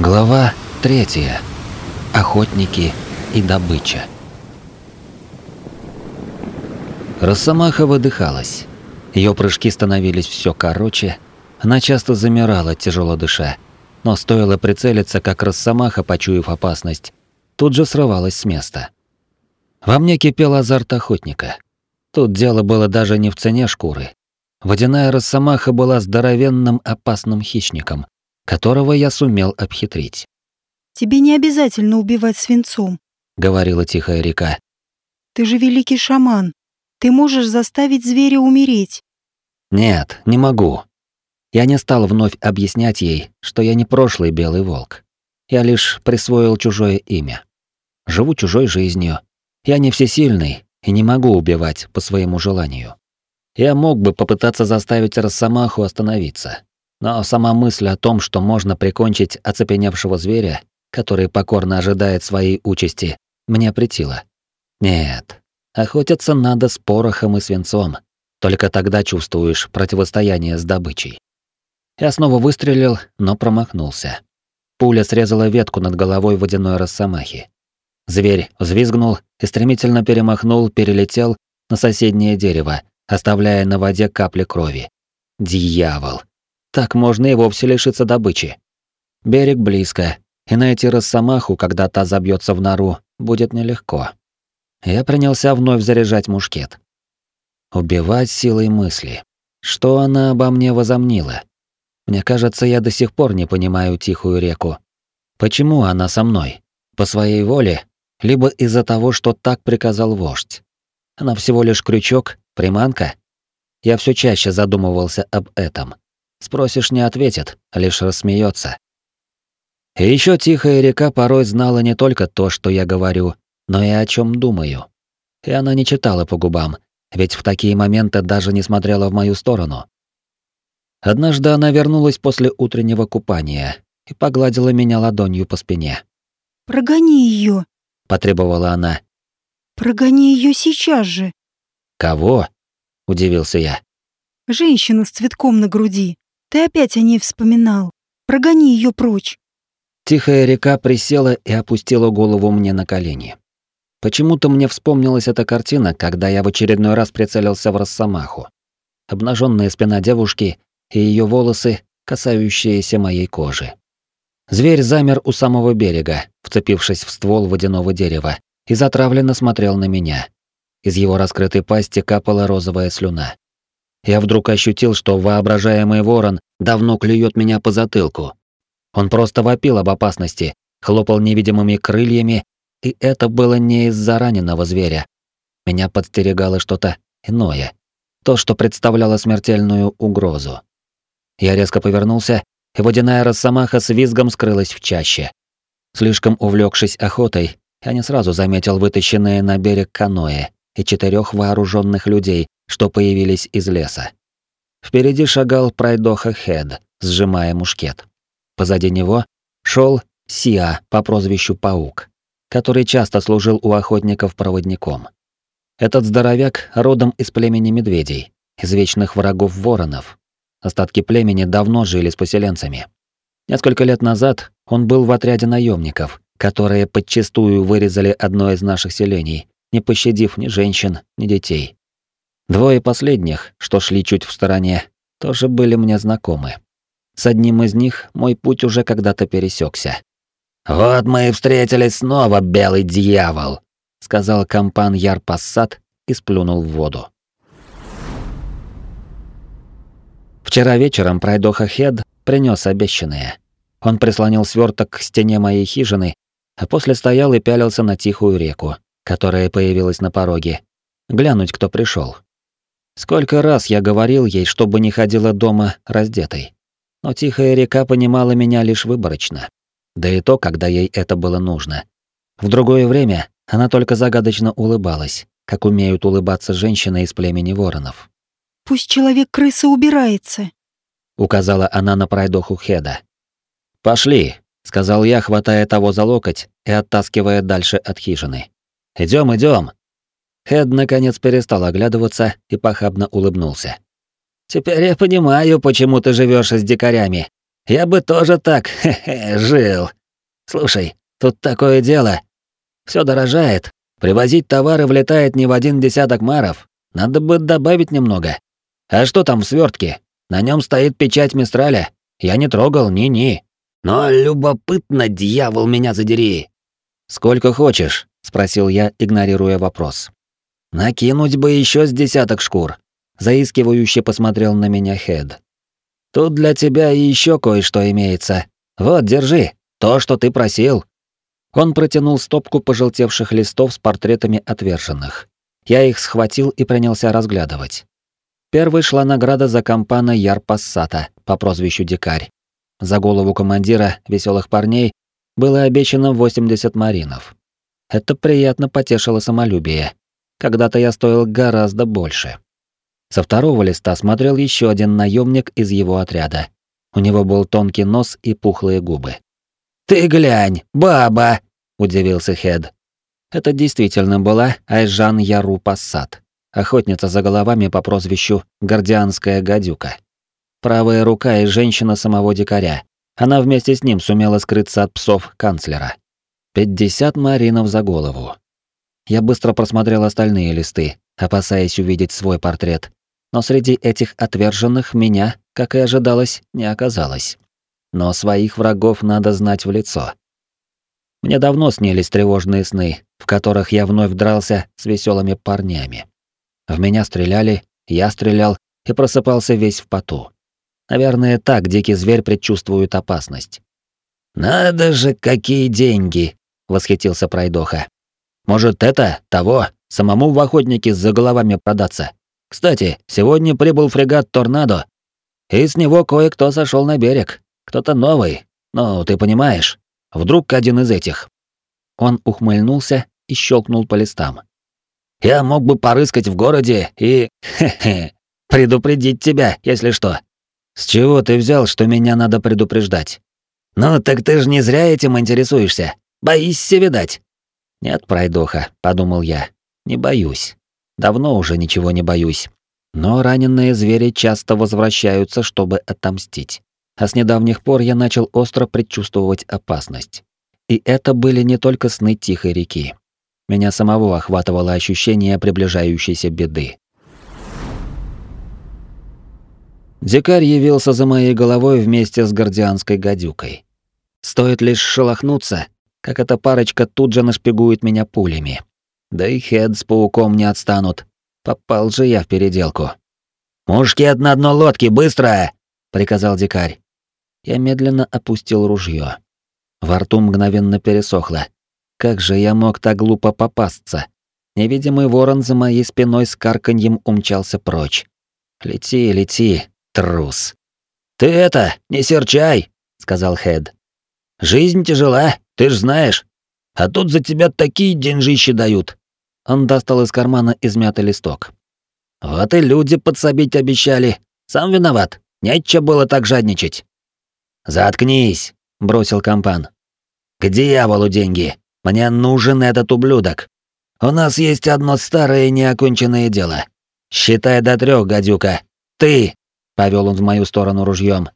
Глава третья. Охотники и добыча. Росомаха выдыхалась. Ее прыжки становились все короче, она часто замирала, тяжело дыша. Но стоило прицелиться, как Росомаха, почуяв опасность, тут же срывалась с места. Во мне кипел азарт охотника. Тут дело было даже не в цене шкуры. Водяная Росомаха была здоровенным опасным хищником, которого я сумел обхитрить. «Тебе не обязательно убивать свинцом», — говорила тихая река. «Ты же великий шаман. Ты можешь заставить зверя умереть». «Нет, не могу». Я не стал вновь объяснять ей, что я не прошлый белый волк. Я лишь присвоил чужое имя. Живу чужой жизнью. Я не всесильный и не могу убивать по своему желанию. Я мог бы попытаться заставить Росомаху остановиться, но сама мысль о том, что можно прикончить оцепеневшего зверя, который покорно ожидает своей участи, мне претила. Нет, охотиться надо с порохом и свинцом. Только тогда чувствуешь противостояние с добычей. Я снова выстрелил, но промахнулся. Пуля срезала ветку над головой водяной росомахи. Зверь взвизгнул и стремительно перемахнул, перелетел на соседнее дерево, оставляя на воде капли крови. Дьявол! Так можно и вовсе лишиться добычи. Берег близко, и найти росомаху, когда та забьется в нору, будет нелегко. Я принялся вновь заряжать мушкет. Убивать силой мысли. Что она обо мне возомнила? Мне кажется, я до сих пор не понимаю тихую реку. Почему она со мной? По своей воле? Либо из-за того, что так приказал вождь? Она всего лишь крючок, приманка? Я все чаще задумывался об этом. Спросишь, не ответит, лишь рассмеется. И еще тихая река порой знала не только то, что я говорю, но и о чем думаю. И она не читала по губам, ведь в такие моменты даже не смотрела в мою сторону. Однажды она вернулась после утреннего купания и погладила меня ладонью по спине. «Прогони ее, потребовала она. «Прогони ее сейчас же». «Кого?» — удивился я. «Женщина с цветком на груди. Ты опять о ней вспоминал. Прогони ее прочь. Тихая река присела и опустила голову мне на колени. Почему-то мне вспомнилась эта картина, когда я в очередной раз прицелился в Росомаху. Обнаженная спина девушки и ее волосы, касающиеся моей кожи. Зверь замер у самого берега, вцепившись в ствол водяного дерева, и затравленно смотрел на меня. Из его раскрытой пасти капала розовая слюна я вдруг ощутил, что воображаемый ворон давно клюет меня по затылку. Он просто вопил об опасности, хлопал невидимыми крыльями, и это было не из-за раненого зверя. Меня подстерегало что-то иное, то, что представляло смертельную угрозу. Я резко повернулся, и водяная росомаха с визгом скрылась в чаще. Слишком увлекшись охотой, я не сразу заметил вытащенные на берег каноэ и четырех вооруженных людей, что появились из леса. Впереди шагал пройдоха Хед, сжимая мушкет. Позади него шел Сиа по прозвищу Паук, который часто служил у охотников проводником. Этот здоровяк родом из племени медведей, из вечных врагов воронов. Остатки племени давно жили с поселенцами. Несколько лет назад он был в отряде наемников, которые подчистую вырезали одно из наших селений, не пощадив ни женщин, ни детей. Двое последних, что шли чуть в стороне, тоже были мне знакомы. С одним из них мой путь уже когда-то пересекся. «Вот мы и встретились снова, белый дьявол», — сказал компан Яр Пассат и сплюнул в воду. Вчера вечером пройдоха Хед принес обещанное. Он прислонил сверток к стене моей хижины, а после стоял и пялился на тихую реку, которая появилась на пороге. Глянуть, кто пришел. Сколько раз я говорил ей, чтобы не ходила дома раздетой. Но тихая река понимала меня лишь выборочно. Да и то, когда ей это было нужно. В другое время она только загадочно улыбалась, как умеют улыбаться женщины из племени воронов. «Пусть человек-крыса убирается», — указала она на пройдоху Хеда. «Пошли», — сказал я, хватая того за локоть и оттаскивая дальше от хижины. Идем, идем. Хед наконец перестал оглядываться и похабно улыбнулся. «Теперь я понимаю, почему ты живешь с дикарями. Я бы тоже так, хе-хе, жил. Слушай, тут такое дело. Все дорожает. Привозить товары влетает не в один десяток маров. Надо бы добавить немного. А что там в свертке? На нем стоит печать Мистраля. Я не трогал, ни-ни. Но любопытно, дьявол, меня задери. Сколько хочешь, спросил я, игнорируя вопрос. Накинуть бы еще с десяток шкур. Заискивающе посмотрел на меня Хед. Тут для тебя еще кое-что имеется. Вот, держи, то, что ты просил. Он протянул стопку пожелтевших листов с портретами отверженных. Я их схватил и принялся разглядывать. Первой шла награда за компана Яр Пассата по прозвищу Дикарь. За голову командира веселых парней было обещано 80 маринов. Это приятно потешило самолюбие. Когда-то я стоил гораздо больше. Со второго листа смотрел еще один наемник из его отряда. У него был тонкий нос и пухлые губы. «Ты глянь, баба!» — удивился Хед. Это действительно была Айжан Яру Пассат, охотница за головами по прозвищу Гордианская гадюка. Правая рука и женщина самого дикаря. Она вместе с ним сумела скрыться от псов канцлера. 50 маринов за голову. Я быстро просмотрел остальные листы, опасаясь увидеть свой портрет, но среди этих отверженных меня, как и ожидалось, не оказалось. Но своих врагов надо знать в лицо. Мне давно снились тревожные сны, в которых я вновь дрался с веселыми парнями. В меня стреляли, я стрелял и просыпался весь в поту. Наверное, так дикий зверь предчувствует опасность. «Надо же, какие деньги!» — восхитился Пройдоха. «Может, это, того, самому в охотнике за головами продаться?» Кстати, сегодня прибыл фрегат «Торнадо», и с него кое-кто сошел на берег. Кто-то новый, но ты понимаешь, вдруг один из этих. Он ухмыльнулся и щелкнул по листам. Я мог бы порыскать в городе и, хе-хе, предупредить тебя, если что. С чего ты взял, что меня надо предупреждать? Ну, так ты же не зря этим интересуешься. Боишься, видать. Нет, пройдоха, подумал я. Не боюсь. Давно уже ничего не боюсь. Но раненые звери часто возвращаются, чтобы отомстить. А с недавних пор я начал остро предчувствовать опасность. И это были не только сны тихой реки. Меня самого охватывало ощущение приближающейся беды. Дикарь явился за моей головой вместе с гордианской гадюкой. Стоит лишь шелохнуться, как эта парочка тут же нашпигует меня пулями. Да и Хед с пауком не отстанут. Попал же я в переделку. «Мушкет на дно лодки, быстро!» — приказал дикарь. Я медленно опустил ружье. Во рту мгновенно пересохло. Как же я мог так глупо попасться? Невидимый ворон за моей спиной с карканьем умчался прочь. «Лети, лети, трус!» «Ты это, не серчай!» — сказал Хед. «Жизнь тяжела, ты ж знаешь. А тут за тебя такие деньжищи дают. Он достал из кармана измятый листок. «Вот и люди подсобить обещали. Сам виноват. Нечего было так жадничать». «Заткнись», — бросил компан. «К дьяволу деньги. Мне нужен этот ублюдок. У нас есть одно старое неоконченное дело. Считай до трех, гадюка. Ты!» — повел он в мою сторону ружьем.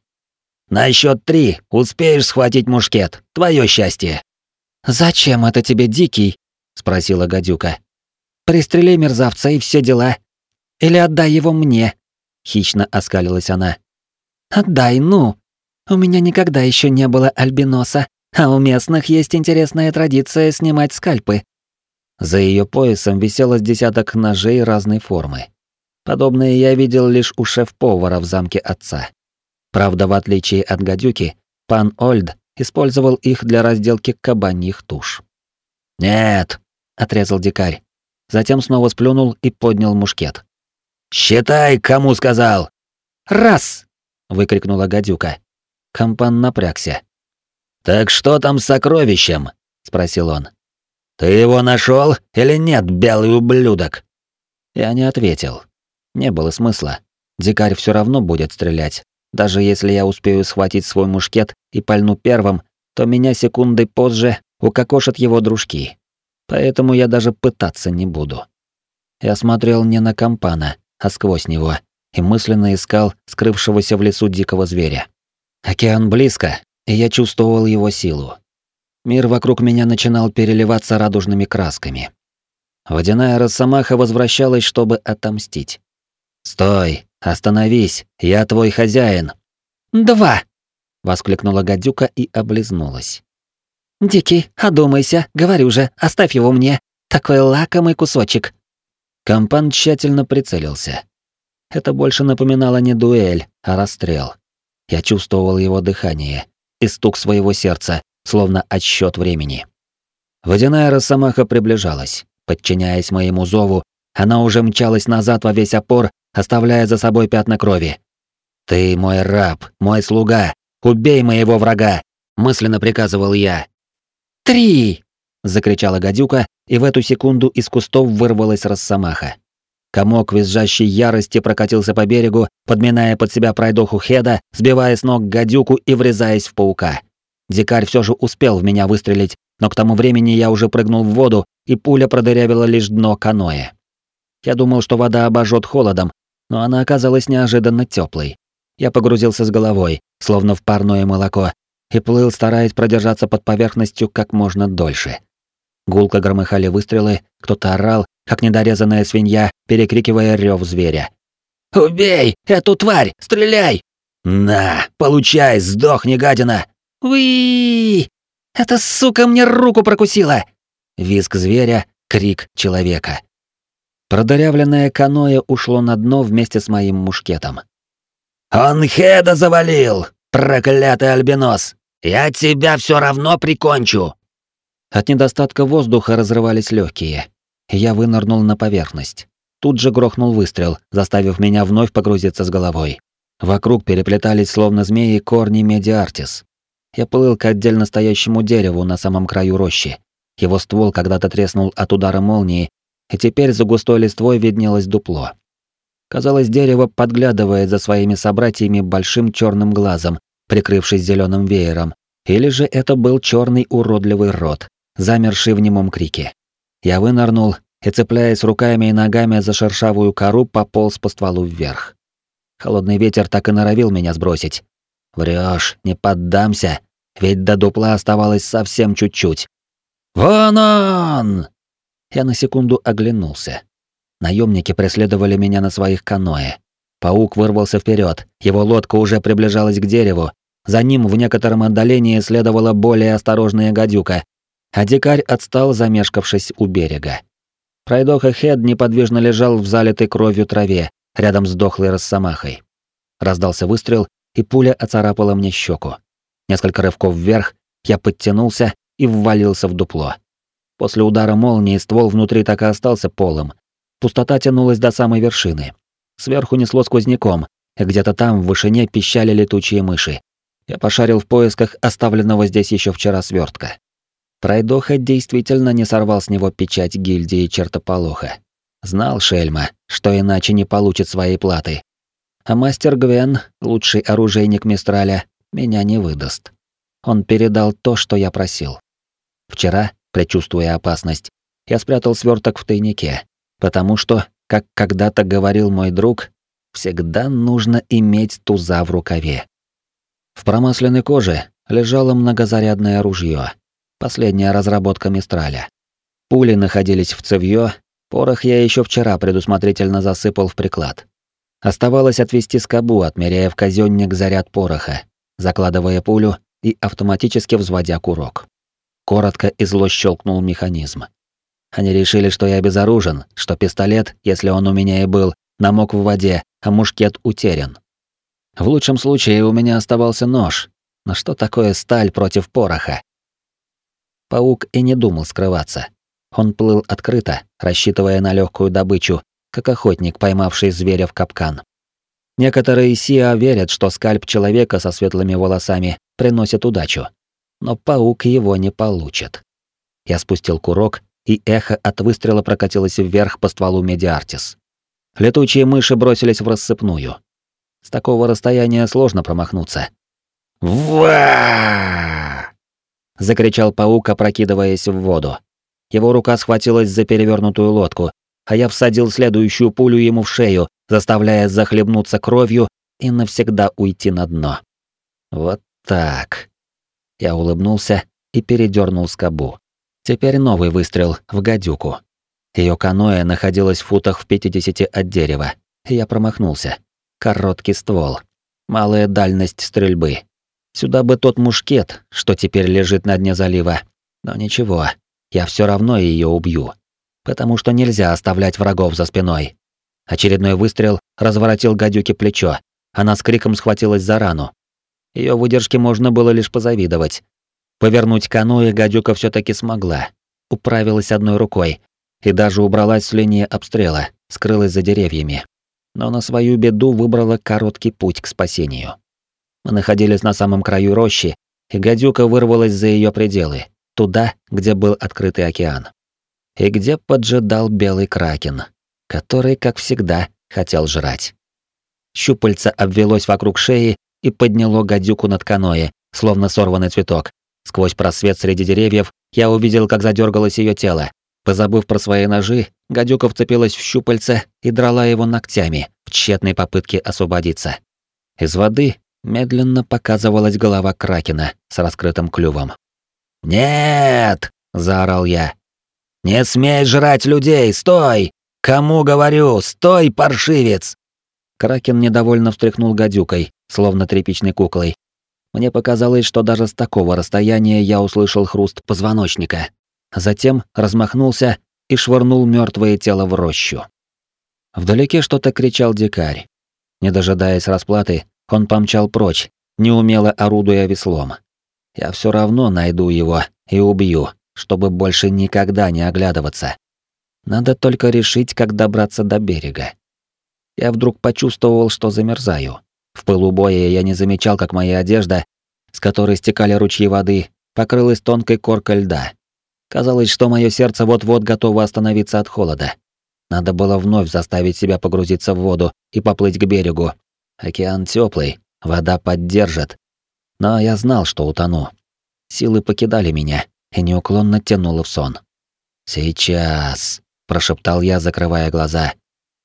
«На счет три успеешь схватить мушкет. Твое счастье». «Зачем это тебе, Дикий?» — спросила гадюка. Пристрели мерзавца и все дела. Или отдай его мне. Хищно оскалилась она. Отдай, ну. У меня никогда еще не было альбиноса, а у местных есть интересная традиция снимать скальпы. За ее поясом висело десяток ножей разной формы. Подобные я видел лишь у шеф-повара в замке отца. Правда, в отличие от гадюки, пан Ольд использовал их для разделки кабаньих туш. «Нет», — отрезал дикарь, затем снова сплюнул и поднял мушкет. «Считай, кому сказал!» «Раз!» — выкрикнула гадюка. Компан напрягся. «Так что там с сокровищем?» — спросил он. «Ты его нашел или нет, белый ублюдок?» Я не ответил. Не было смысла. Дикарь все равно будет стрелять. Даже если я успею схватить свой мушкет и пальну первым, то меня секундой позже укокошат его дружки поэтому я даже пытаться не буду. Я смотрел не на компана, а сквозь него, и мысленно искал скрывшегося в лесу дикого зверя. Океан близко, и я чувствовал его силу. Мир вокруг меня начинал переливаться радужными красками. Водяная росомаха возвращалась, чтобы отомстить. «Стой! Остановись! Я твой хозяин!» «Два!» — воскликнула гадюка и облизнулась. «Дикий, одумайся, говорю же, оставь его мне. Такой лакомый кусочек». Компан тщательно прицелился. Это больше напоминало не дуэль, а расстрел. Я чувствовал его дыхание и стук своего сердца, словно отсчет времени. Водяная росомаха приближалась. Подчиняясь моему зову, она уже мчалась назад во весь опор, оставляя за собой пятна крови. «Ты мой раб, мой слуга, убей моего врага!» — мысленно приказывал я. «Три!» — закричала гадюка, и в эту секунду из кустов вырвалась росомаха. Комок визжащей ярости прокатился по берегу, подминая под себя пройдоху Хеда, сбивая с ног гадюку и врезаясь в паука. Дикарь все же успел в меня выстрелить, но к тому времени я уже прыгнул в воду, и пуля продырявила лишь дно каноэ. Я думал, что вода обожжет холодом, но она оказалась неожиданно теплой. Я погрузился с головой, словно в парное молоко, и плыл, стараясь продержаться под поверхностью как можно дольше. Гулко громыхали выстрелы, кто-то орал, как недорезанная свинья, перекрикивая рев зверя. «Убей! Эту тварь! Стреляй!» «На, получай, сдохни, гадина!» «Уи! Эта сука мне руку прокусила!» Визг зверя, крик человека. Продырявленное каноэ ушло на дно вместе с моим мушкетом. «Он Хеда завалил! Проклятый альбинос! Я тебя все равно прикончу!» От недостатка воздуха разрывались легкие. Я вынырнул на поверхность. Тут же грохнул выстрел, заставив меня вновь погрузиться с головой. Вокруг переплетались словно змеи корни медиартис. Я плыл к отдельно стоящему дереву на самом краю рощи. Его ствол когда-то треснул от удара молнии, и теперь за густой листвой виднелось дупло. Казалось, дерево подглядывает за своими собратьями большим черным глазом, прикрывшись зеленым веером, или же это был черный уродливый рот, замерший в немом крике. Я вынырнул и, цепляясь руками и ногами за шершавую кору, пополз по стволу вверх. Холодный ветер так и норовил меня сбросить. Врешь, не поддамся, ведь до дупла оставалось совсем чуть-чуть. «Вон он!» Я на секунду оглянулся. Наемники преследовали меня на своих каноэ. Паук вырвался вперед, его лодка уже приближалась к дереву. За ним в некотором отдалении следовала более осторожная гадюка, а дикарь отстал, замешкавшись у берега. Пройдоха Хед неподвижно лежал в залитой кровью траве, рядом с дохлой росомахой. Раздался выстрел, и пуля оцарапала мне щеку. Несколько рывков вверх, я подтянулся и ввалился в дупло. После удара молнии ствол внутри так и остался полым. Пустота тянулась до самой вершины. Сверху несло сквозняком, и где-то там в вышине пищали летучие мыши. Я пошарил в поисках оставленного здесь еще вчера свертка. Пройдоха действительно не сорвал с него печать гильдии чертополоха. Знал Шельма, что иначе не получит своей платы. А мастер Гвен, лучший оружейник Мистраля, меня не выдаст. Он передал то, что я просил. Вчера, предчувствуя опасность, я спрятал сверток в тайнике, потому что, как когда-то говорил мой друг, всегда нужно иметь туза в рукаве. В промасленной коже лежало многозарядное ружье, Последняя разработка Мистраля. Пули находились в цевьё, порох я еще вчера предусмотрительно засыпал в приклад. Оставалось отвести скобу, отмеряя в казённик заряд пороха, закладывая пулю и автоматически взводя курок. Коротко и зло щелкнул механизм. Они решили, что я безоружен, что пистолет, если он у меня и был, намок в воде, а мушкет утерян. В лучшем случае у меня оставался нож. Но что такое сталь против пороха? Паук и не думал скрываться. Он плыл открыто, рассчитывая на легкую добычу, как охотник, поймавший зверя в капкан. Некоторые Сиа верят, что скальп человека со светлыми волосами приносит удачу. Но паук его не получит. Я спустил курок, и эхо от выстрела прокатилось вверх по стволу Медиартис. Летучие мыши бросились в рассыпную. С такого расстояния сложно промахнуться. «Ва!» — закричал паук, опрокидываясь в воду. Его рука схватилась за перевернутую лодку, а я всадил следующую пулю ему в шею, заставляя захлебнуться кровью и навсегда уйти на дно. Вот так. Я улыбнулся и передернул скобу. Теперь новый выстрел в гадюку. Ее каноэ находилось в футах в 50 от дерева. Я промахнулся. Короткий ствол. Малая дальность стрельбы. Сюда бы тот мушкет, что теперь лежит на дне залива. Но ничего, я все равно ее убью. Потому что нельзя оставлять врагов за спиной. Очередной выстрел разворотил гадюке плечо. Она с криком схватилась за рану. Ее выдержке можно было лишь позавидовать. Повернуть каноэ гадюка все таки смогла. Управилась одной рукой и даже убралась с линии обстрела, скрылась за деревьями. Но на свою беду выбрала короткий путь к спасению. Мы находились на самом краю рощи, и гадюка вырвалась за ее пределы, туда, где был открытый океан. И где поджидал белый кракен, который, как всегда, хотел жрать. Щупальце обвелось вокруг шеи и подняло гадюку над каноэ, словно сорванный цветок, Сквозь просвет среди деревьев я увидел, как задергалось ее тело. Позабыв про свои ножи, гадюка вцепилась в щупальце и драла его ногтями в тщетной попытке освободиться. Из воды медленно показывалась голова кракена с раскрытым клювом. «Нет!» — заорал я. «Не смей жрать людей! Стой! Кому говорю? Стой, паршивец!» Кракен недовольно встряхнул гадюкой, словно тряпичной куклой, мне показалось, что даже с такого расстояния я услышал хруст позвоночника. Затем размахнулся и швырнул мертвое тело в рощу. Вдалеке что-то кричал дикарь. Не дожидаясь расплаты, он помчал прочь, неумело орудуя веслом. Я все равно найду его и убью, чтобы больше никогда не оглядываться. Надо только решить, как добраться до берега. Я вдруг почувствовал, что замерзаю. В пылу боя я не замечал, как моя одежда, с которой стекали ручьи воды, покрылась тонкой коркой льда. Казалось, что мое сердце вот-вот готово остановиться от холода. Надо было вновь заставить себя погрузиться в воду и поплыть к берегу. Океан теплый, вода поддержит. Но я знал, что утону. Силы покидали меня и неуклонно тянуло в сон. «Сейчас», — прошептал я, закрывая глаза.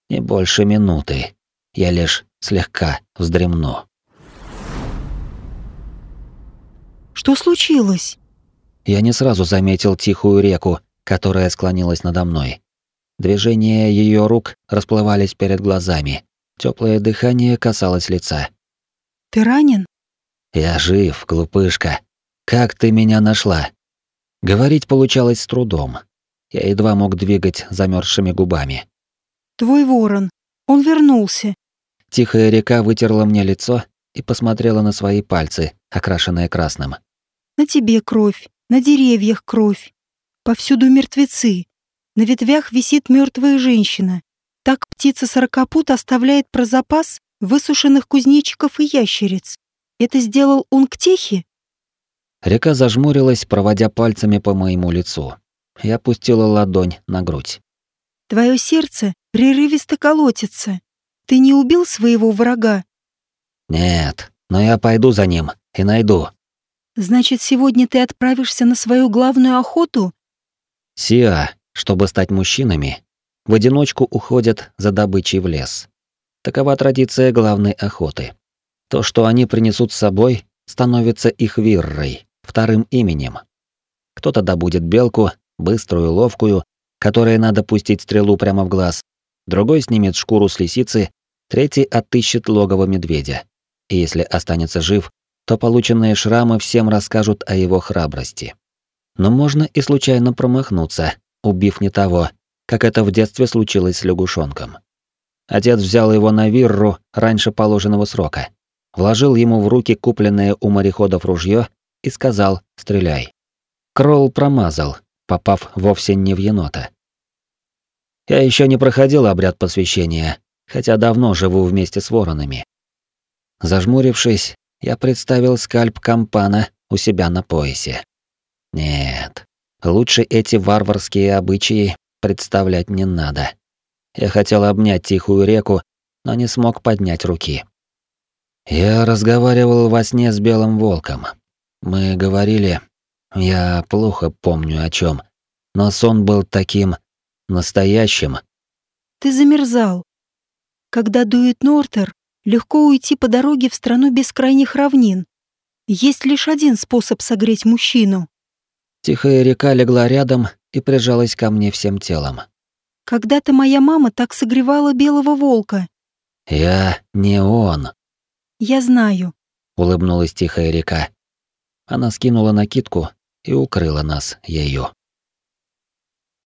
«Не больше минуты. Я лишь слегка вздремну. Что случилось? Я не сразу заметил тихую реку, которая склонилась надо мной. Движения ее рук расплывались перед глазами. Теплое дыхание касалось лица. Ты ранен? Я жив, глупышка. Как ты меня нашла? Говорить получалось с трудом. Я едва мог двигать замерзшими губами. Твой ворон. Он вернулся. Тихая река вытерла мне лицо и посмотрела на свои пальцы, окрашенные красным. На тебе кровь, на деревьях кровь. Повсюду мертвецы. На ветвях висит мертвая женщина. Так птица сорокопут оставляет про запас высушенных кузнечиков и ящериц. Это сделал он к техе? Река зажмурилась, проводя пальцами по моему лицу. Я опустила ладонь на грудь. Твое сердце прерывисто колотится. Ты не убил своего врага? Нет, но я пойду за ним и найду. Значит, сегодня ты отправишься на свою главную охоту? Сиа, чтобы стать мужчинами, в одиночку уходят за добычей в лес. Такова традиция главной охоты. То, что они принесут с собой, становится их виррой, вторым именем. Кто-то добудет белку, быструю, ловкую, которой надо пустить стрелу прямо в глаз, другой снимет шкуру с лисицы, третий отыщет логово медведя. И если останется жив, то полученные шрамы всем расскажут о его храбрости. Но можно и случайно промахнуться, убив не того, как это в детстве случилось с лягушонком. Отец взял его на вирру раньше положенного срока, вложил ему в руки купленное у мореходов ружье и сказал «стреляй». Кролл промазал, попав вовсе не в енота. Я еще не проходил обряд посвящения, хотя давно живу вместе с воронами. Зажмурившись, я представил скальп кампана у себя на поясе. Нет, лучше эти варварские обычаи представлять не надо. Я хотел обнять тихую реку, но не смог поднять руки. Я разговаривал во сне с белым волком. Мы говорили, я плохо помню о чем, но сон был таким настоящим. Ты замерзал. Когда дует Нортер, легко уйти по дороге в страну бескрайних равнин. Есть лишь один способ согреть мужчину. Тихая река легла рядом и прижалась ко мне всем телом. Когда-то моя мама так согревала белого волка. Я не он. Я знаю. Улыбнулась тихая река. Она скинула накидку и укрыла нас ею.